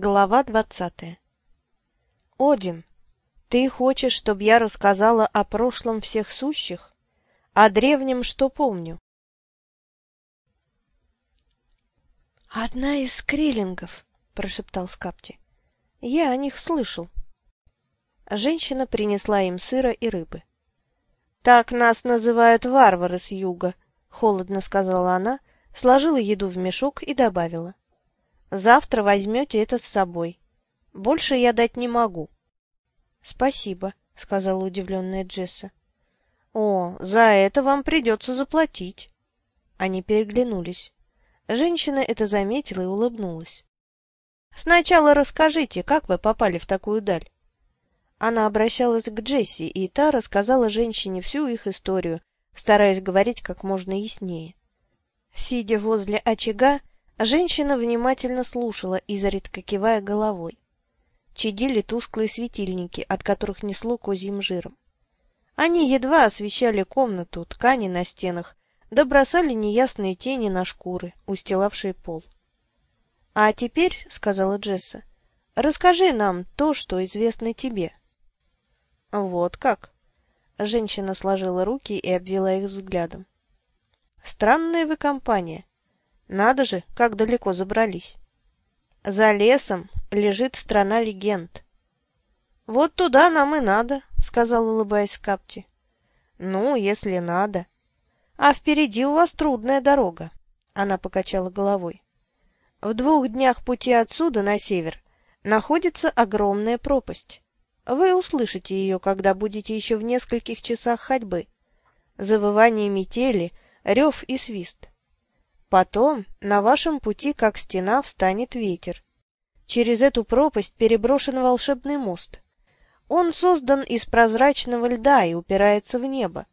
Глава двадцатая Один, ты хочешь, чтобы я рассказала о прошлом всех сущих? О древнем, что помню? «Одна из скриллингов», — прошептал Скапти. «Я о них слышал». Женщина принесла им сыра и рыбы. «Так нас называют варвары с юга», — холодно сказала она, сложила еду в мешок и добавила. Завтра возьмете это с собой. Больше я дать не могу. — Спасибо, — сказала удивленная Джесса. — О, за это вам придется заплатить. Они переглянулись. Женщина это заметила и улыбнулась. — Сначала расскажите, как вы попали в такую даль? Она обращалась к Джесси, и та рассказала женщине всю их историю, стараясь говорить как можно яснее. Сидя возле очага, Женщина внимательно слушала, изредка кивая головой. Чадили тусклые светильники, от которых несло козьим жиром. Они едва освещали комнату, ткани на стенах, да бросали неясные тени на шкуры, устилавшие пол. — А теперь, — сказала Джесса, — расскажи нам то, что известно тебе. — Вот как? Женщина сложила руки и обвела их взглядом. — Странная вы компания. Надо же, как далеко забрались. За лесом лежит страна легенд. Вот туда нам и надо, сказал, улыбаясь Капти. Ну, если надо. А впереди у вас трудная дорога. Она покачала головой. В двух днях пути отсюда на север находится огромная пропасть. Вы услышите ее, когда будете еще в нескольких часах ходьбы. Завывание метели, рев и свист. Потом на вашем пути, как стена, встанет ветер. Через эту пропасть переброшен волшебный мост. Он создан из прозрачного льда и упирается в небо.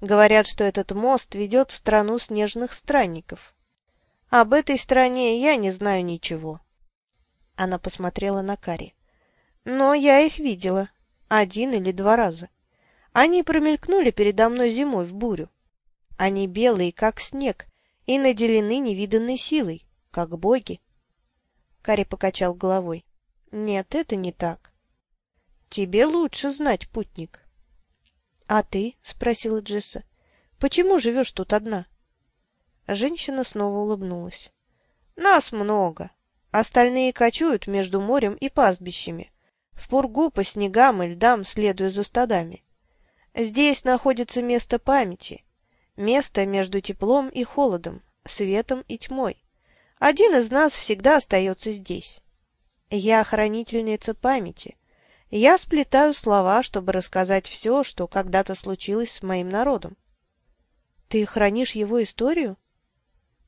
Говорят, что этот мост ведет в страну снежных странников. Об этой стране я не знаю ничего. Она посмотрела на Кари. Но я их видела. Один или два раза. Они промелькнули передо мной зимой в бурю. Они белые, как снег, и наделены невиданной силой, как боги. Кари покачал головой. Нет, это не так. Тебе лучше знать, путник. А ты? спросила Джесса. Почему живешь тут одна? Женщина снова улыбнулась. Нас много. Остальные кочуют между морем и пастбищами, в пургу по снегам и льдам, следуя за стадами. Здесь находится место памяти, Место между теплом и холодом, светом и тьмой. Один из нас всегда остается здесь. Я хранительница памяти. Я сплетаю слова, чтобы рассказать все, что когда-то случилось с моим народом. Ты хранишь его историю?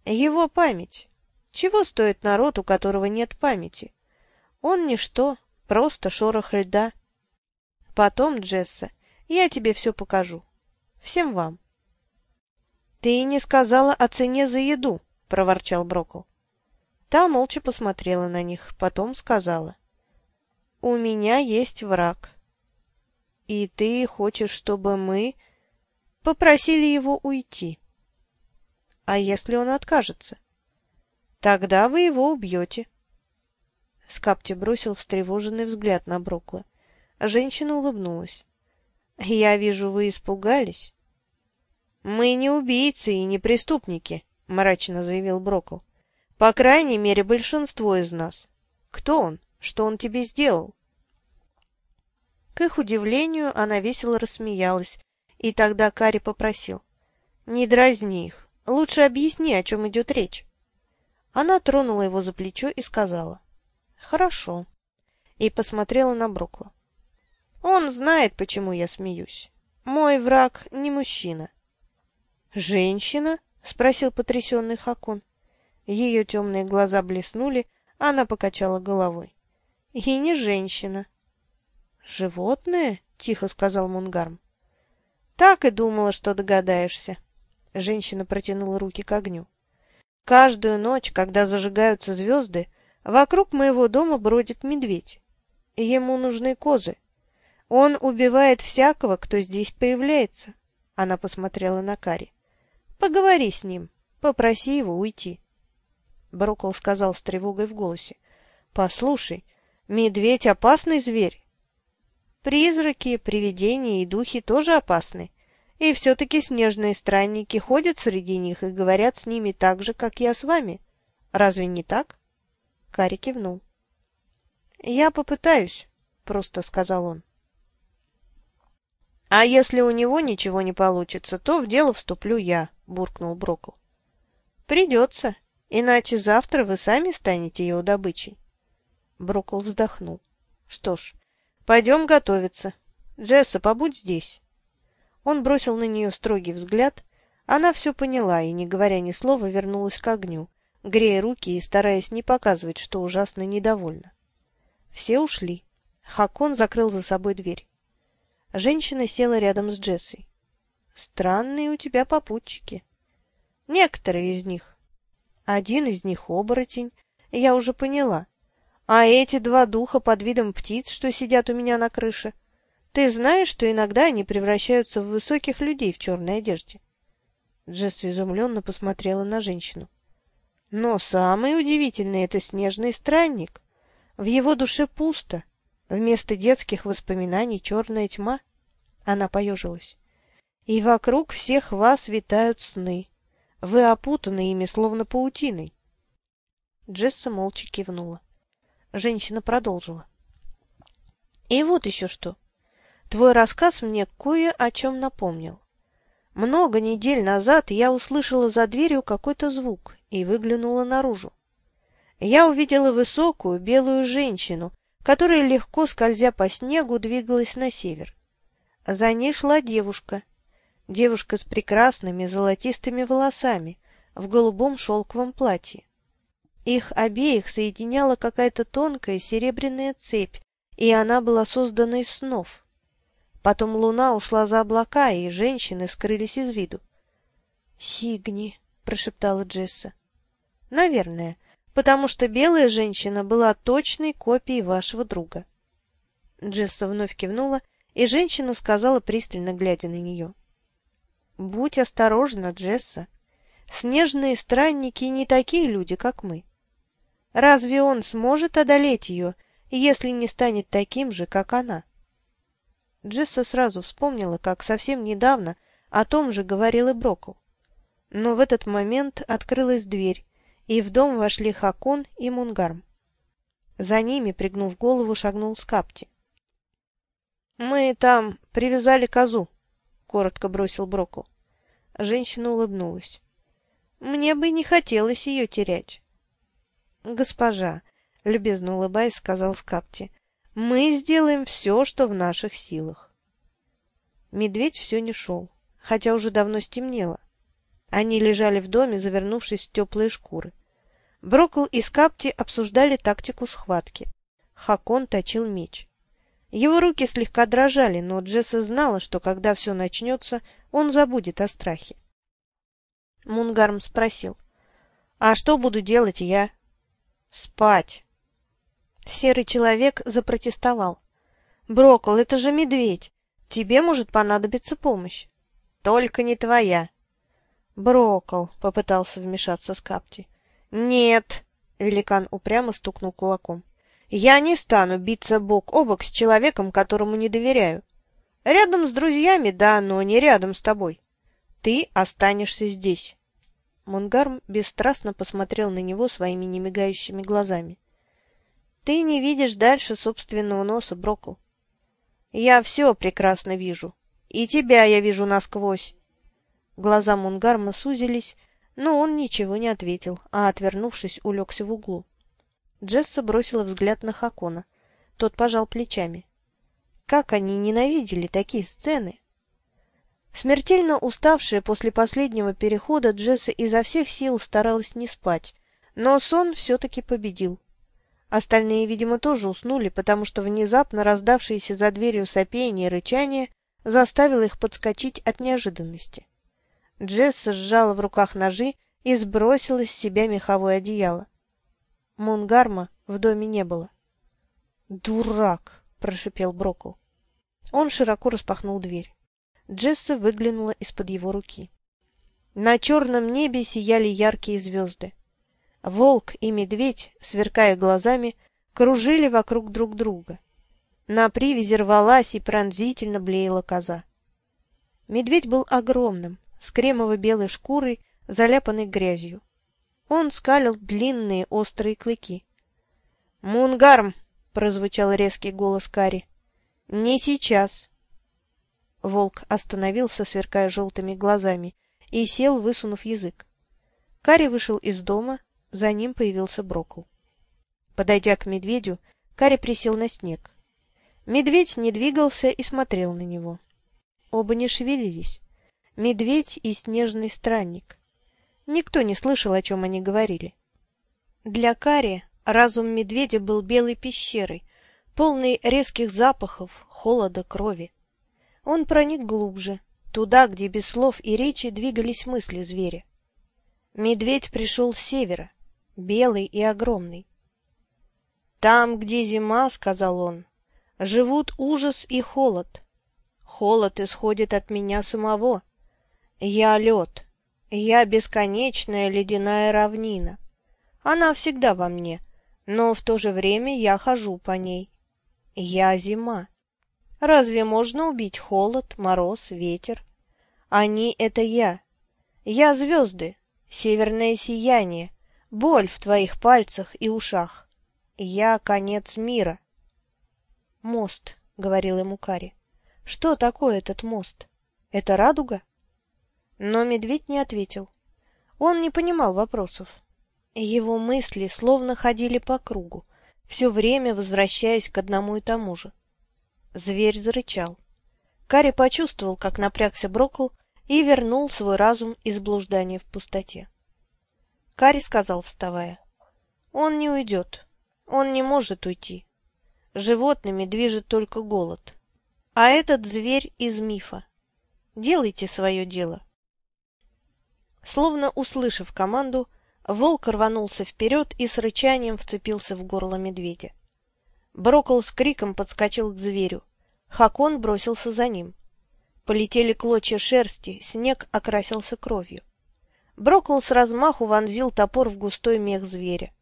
Его память. Чего стоит народ, у которого нет памяти? Он ничто, просто шорох льда. Потом, Джесса, я тебе все покажу. Всем вам. «Ты не сказала о цене за еду», — проворчал Брокл. Та молча посмотрела на них, потом сказала. «У меня есть враг. И ты хочешь, чтобы мы попросили его уйти? А если он откажется? Тогда вы его убьете». Скапти бросил встревоженный взгляд на Брокла. Женщина улыбнулась. «Я вижу, вы испугались. «Мы не убийцы и не преступники», — мрачно заявил Брокл. «По крайней мере, большинство из нас. Кто он? Что он тебе сделал?» К их удивлению, она весело рассмеялась, и тогда Кари попросил. «Не дразни их. Лучше объясни, о чем идет речь». Она тронула его за плечо и сказала. «Хорошо». И посмотрела на Брокла. «Он знает, почему я смеюсь. Мой враг не мужчина. «Женщина?» — спросил потрясенный Хакон. Ее темные глаза блеснули, она покачала головой. «И не женщина». «Животное?» — тихо сказал Мунгарм. «Так и думала, что догадаешься». Женщина протянула руки к огню. «Каждую ночь, когда зажигаются звезды, вокруг моего дома бродит медведь. Ему нужны козы. Он убивает всякого, кто здесь появляется». Она посмотрела на Кари. Поговори с ним, попроси его уйти. Брокол сказал с тревогой в голосе. Послушай, медведь опасный зверь. Призраки, привидения и духи тоже опасны. И все-таки снежные странники ходят среди них и говорят с ними так же, как я с вами. Разве не так? Кари кивнул. «Я попытаюсь», — просто сказал он. «А если у него ничего не получится, то в дело вступлю я», — буркнул Брокл. «Придется, иначе завтра вы сами станете его добычей». Брокл вздохнул. «Что ж, пойдем готовиться. Джесса, побудь здесь». Он бросил на нее строгий взгляд. Она все поняла и, не говоря ни слова, вернулась к огню, грея руки и стараясь не показывать, что ужасно недовольна. Все ушли. Хакон закрыл за собой дверь. Женщина села рядом с Джессой. «Странные у тебя попутчики. Некоторые из них. Один из них оборотень, я уже поняла. А эти два духа под видом птиц, что сидят у меня на крыше, ты знаешь, что иногда они превращаются в высоких людей в черной одежде?» Джесса изумленно посмотрела на женщину. «Но самый удивительный — это снежный странник. В его душе пусто, Вместо детских воспоминаний черная тьма. Она поежилась. И вокруг всех вас витают сны. Вы опутаны ими, словно паутиной. Джесса молча кивнула. Женщина продолжила. И вот еще что. Твой рассказ мне кое о чем напомнил. Много недель назад я услышала за дверью какой-то звук и выглянула наружу. Я увидела высокую белую женщину которая, легко скользя по снегу, двигалась на север. За ней шла девушка. Девушка с прекрасными золотистыми волосами, в голубом шелковом платье. Их обеих соединяла какая-то тонкая серебряная цепь, и она была создана из снов. Потом луна ушла за облака, и женщины скрылись из виду. «Сигни», — прошептала Джесса. «Наверное потому что белая женщина была точной копией вашего друга. Джесса вновь кивнула, и женщина сказала, пристально глядя на нее. «Будь осторожна, Джесса. Снежные странники не такие люди, как мы. Разве он сможет одолеть ее, если не станет таким же, как она?» Джесса сразу вспомнила, как совсем недавно о том же говорил и Брокл. Но в этот момент открылась дверь, и в дом вошли Хакон и Мунгарм. За ними, пригнув голову, шагнул Скапти. «Мы там привязали козу», — коротко бросил Брокл. Женщина улыбнулась. «Мне бы не хотелось ее терять». «Госпожа», — любезно улыбаясь, сказал Скапти, — «мы сделаем все, что в наших силах». Медведь все не шел, хотя уже давно стемнело. Они лежали в доме, завернувшись в теплые шкуры. Брокл и Скапти обсуждали тактику схватки. Хакон точил меч. Его руки слегка дрожали, но Джесса знала, что когда все начнется, он забудет о страхе. Мунгарм спросил. «А что буду делать я?» «Спать». Серый человек запротестовал. «Брокл, это же медведь. Тебе может понадобиться помощь». «Только не твоя», «Брокол», — попытался вмешаться Скапти. «Нет», — великан упрямо стукнул кулаком. «Я не стану биться бок о бок с человеком, которому не доверяю. Рядом с друзьями, да, но не рядом с тобой. Ты останешься здесь». Мунгарм бесстрастно посмотрел на него своими немигающими глазами. «Ты не видишь дальше собственного носа, Брокл. Я все прекрасно вижу. И тебя я вижу насквозь. Глаза Мунгарма сузились, но он ничего не ответил, а, отвернувшись, улегся в углу. Джесса бросила взгляд на Хакона. Тот пожал плечами. Как они ненавидели такие сцены! Смертельно уставшая после последнего перехода, Джесса изо всех сил старалась не спать, но сон все-таки победил. Остальные, видимо, тоже уснули, потому что внезапно раздавшееся за дверью сопение и рычание заставило их подскочить от неожиданности. Джесса сжала в руках ножи и сбросила с себя меховое одеяло. Мунгарма в доме не было. «Дурак!» – прошипел Брокл. Он широко распахнул дверь. Джесса выглянула из-под его руки. На черном небе сияли яркие звезды. Волк и медведь, сверкая глазами, кружили вокруг друг друга. На привязи рвалась и пронзительно блеяла коза. Медведь был огромным, с кремово-белой шкурой, заляпанной грязью. Он скалил длинные острые клыки. «Мунгарм!» — прозвучал резкий голос Кари. «Не сейчас!» Волк остановился, сверкая желтыми глазами, и сел, высунув язык. Кари вышел из дома, за ним появился Брокл. Подойдя к медведю, Кари присел на снег. Медведь не двигался и смотрел на него. Оба не шевелились. Медведь и снежный странник. Никто не слышал, о чем они говорили. Для Кари разум медведя был белой пещерой, полной резких запахов, холода, крови. Он проник глубже, туда, где без слов и речи двигались мысли зверя. Медведь пришел с севера, белый и огромный. «Там, где зима, — сказал он, — живут ужас и холод. Холод исходит от меня самого. Я лед, я бесконечная ледяная равнина. Она всегда во мне, но в то же время я хожу по ней. Я зима. Разве можно убить холод, мороз, ветер? Они — это я. Я звезды, северное сияние, боль в твоих пальцах и ушах. Я конец мира. Мост, — говорил ему Кари. Что такое этот мост? Это радуга? Но медведь не ответил. Он не понимал вопросов. Его мысли словно ходили по кругу, все время возвращаясь к одному и тому же. Зверь зарычал. Кари почувствовал, как напрягся Брокл и вернул свой разум из блуждания в пустоте. Кари сказал, вставая, «Он не уйдет. Он не может уйти. Животными движет только голод. А этот зверь из мифа. Делайте свое дело». Словно услышав команду, волк рванулся вперед и с рычанием вцепился в горло медведя. Брокол с криком подскочил к зверю. Хакон бросился за ним. Полетели клочья шерсти, снег окрасился кровью. Брокол с размаху вонзил топор в густой мех зверя.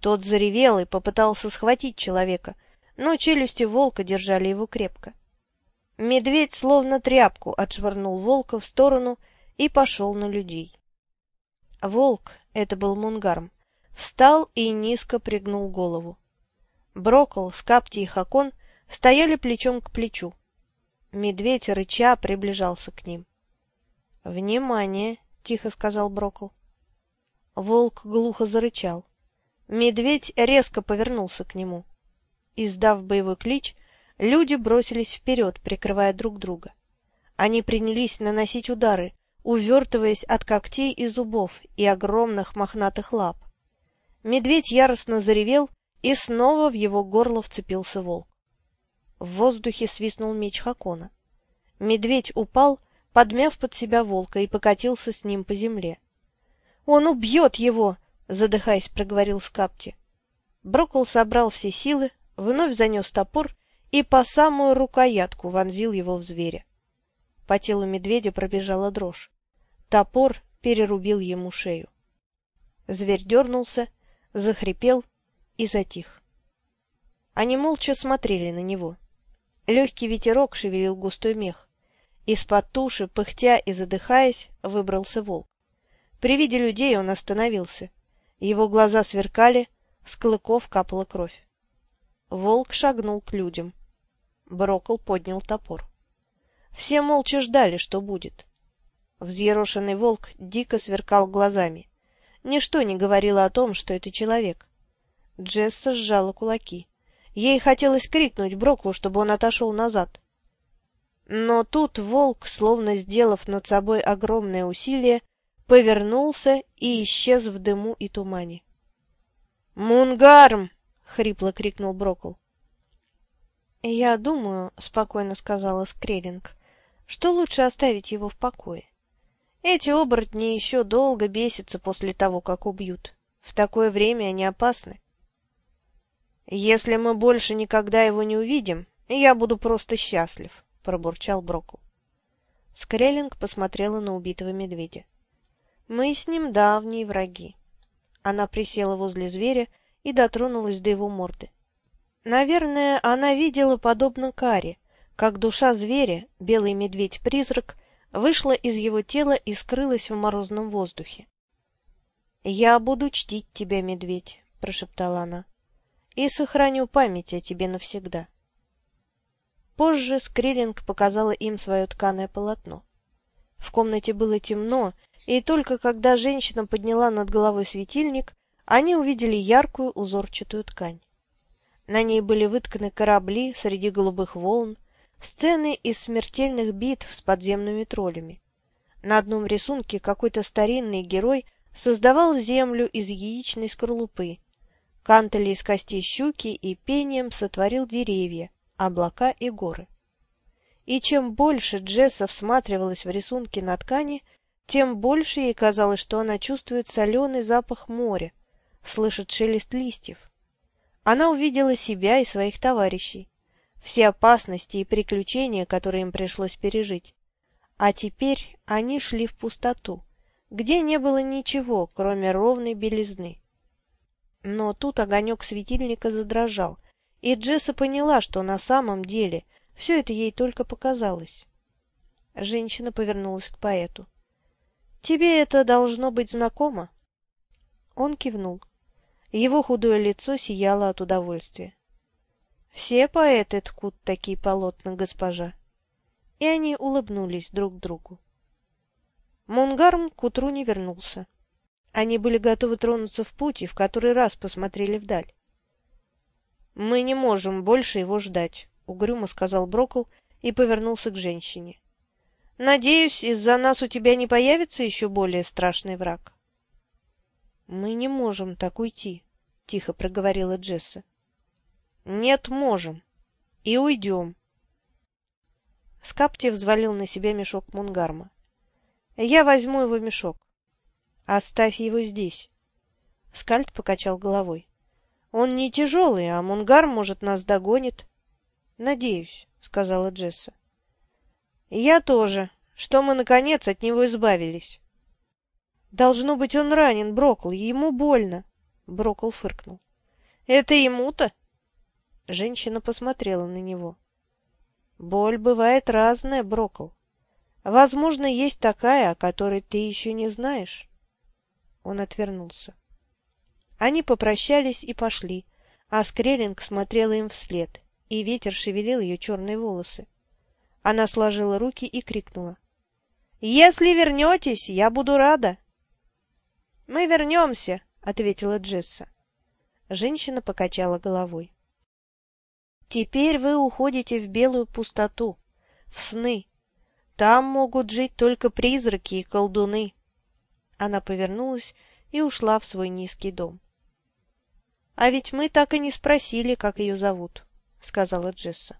Тот заревел и попытался схватить человека, но челюсти волка держали его крепко. Медведь словно тряпку отшвырнул волка в сторону и пошел на людей. Волк, это был Мунгарм, встал и низко пригнул голову. Брокол, Скапти и Хакон стояли плечом к плечу. Медведь, рыча, приближался к ним. «Внимание!» — тихо сказал Брокол. Волк глухо зарычал. Медведь резко повернулся к нему. Издав боевой клич, люди бросились вперед, прикрывая друг друга. Они принялись наносить удары, увертываясь от когтей и зубов и огромных мохнатых лап. Медведь яростно заревел, и снова в его горло вцепился волк. В воздухе свистнул меч Хакона. Медведь упал, подмяв под себя волка, и покатился с ним по земле. — Он убьет его! — задыхаясь, проговорил Скапти. Брокл собрал все силы, вновь занес топор и по самую рукоятку вонзил его в зверя. По телу медведя пробежала дрожь. Топор перерубил ему шею. Зверь дернулся, захрипел и затих. Они молча смотрели на него. Легкий ветерок шевелил густой мех. Из-под туши, пыхтя и задыхаясь, выбрался волк. При виде людей он остановился. Его глаза сверкали, с клыков капала кровь. Волк шагнул к людям. Брокл поднял топор. Все молча ждали, что будет. Взъерошенный волк дико сверкал глазами. Ничто не говорило о том, что это человек. Джесса сжала кулаки. Ей хотелось крикнуть Броклу, чтобы он отошел назад. Но тут волк, словно сделав над собой огромное усилие, повернулся и исчез в дыму и тумане. «Мунгарм!» — хрипло крикнул Брокл. «Я думаю, — спокойно сказала Скреллинг, — что лучше оставить его в покое. Эти оборотни еще долго бесятся после того, как убьют. В такое время они опасны. «Если мы больше никогда его не увидим, я буду просто счастлив», — пробурчал Брокл. Скреллинг посмотрела на убитого медведя. «Мы с ним давние враги». Она присела возле зверя и дотронулась до его морды. Наверное, она видела подобно Каре, как душа зверя, белый медведь-призрак, вышла из его тела и скрылась в морозном воздухе. «Я буду чтить тебя, медведь», — прошептала она, — «и сохраню память о тебе навсегда». Позже Скриллинг показала им свое тканое полотно. В комнате было темно, и только когда женщина подняла над головой светильник, они увидели яркую узорчатую ткань. На ней были вытканы корабли среди голубых волн, сцены из смертельных битв с подземными троллями. На одном рисунке какой-то старинный герой создавал землю из яичной скорлупы, кантели из костей щуки и пением сотворил деревья, облака и горы. И чем больше Джесса всматривалась в рисунки на ткани, тем больше ей казалось, что она чувствует соленый запах моря, слышит шелест листьев. Она увидела себя и своих товарищей, все опасности и приключения, которые им пришлось пережить. А теперь они шли в пустоту, где не было ничего, кроме ровной белизны. Но тут огонек светильника задрожал, и Джесса поняла, что на самом деле все это ей только показалось. Женщина повернулась к поэту. «Тебе это должно быть знакомо?» Он кивнул. Его худое лицо сияло от удовольствия. «Все поэты ткут такие полотна, госпожа». И они улыбнулись друг другу. Мунгарм к утру не вернулся. Они были готовы тронуться в путь и в который раз посмотрели вдаль. «Мы не можем больше его ждать», — угрюмо сказал Брокл и повернулся к женщине. «Надеюсь, из-за нас у тебя не появится еще более страшный враг?» «Мы не можем так уйти», — тихо проговорила Джесса. «Нет, можем. И уйдем». Скапти взвалил на себя мешок Мунгарма. «Я возьму его мешок. Оставь его здесь». Скальд покачал головой. Он не тяжелый, а Мунгар, может, нас догонит. — Надеюсь, — сказала Джесса. — Я тоже, что мы, наконец, от него избавились. — Должно быть, он ранен, Брокл, ему больно. Брокл фыркнул. — Это ему-то? Женщина посмотрела на него. — Боль бывает разная, Брокл. Возможно, есть такая, о которой ты еще не знаешь. Он отвернулся. — они попрощались и пошли, а Скреллинг смотрела им вслед, и ветер шевелил ее черные волосы. Она сложила руки и крикнула. — Если вернетесь, я буду рада. — Мы вернемся, — ответила Джесса. Женщина покачала головой. — Теперь вы уходите в белую пустоту, в сны. Там могут жить только призраки и колдуны. Она повернулась и ушла в свой низкий дом. «А ведь мы так и не спросили, как ее зовут», — сказала Джесса.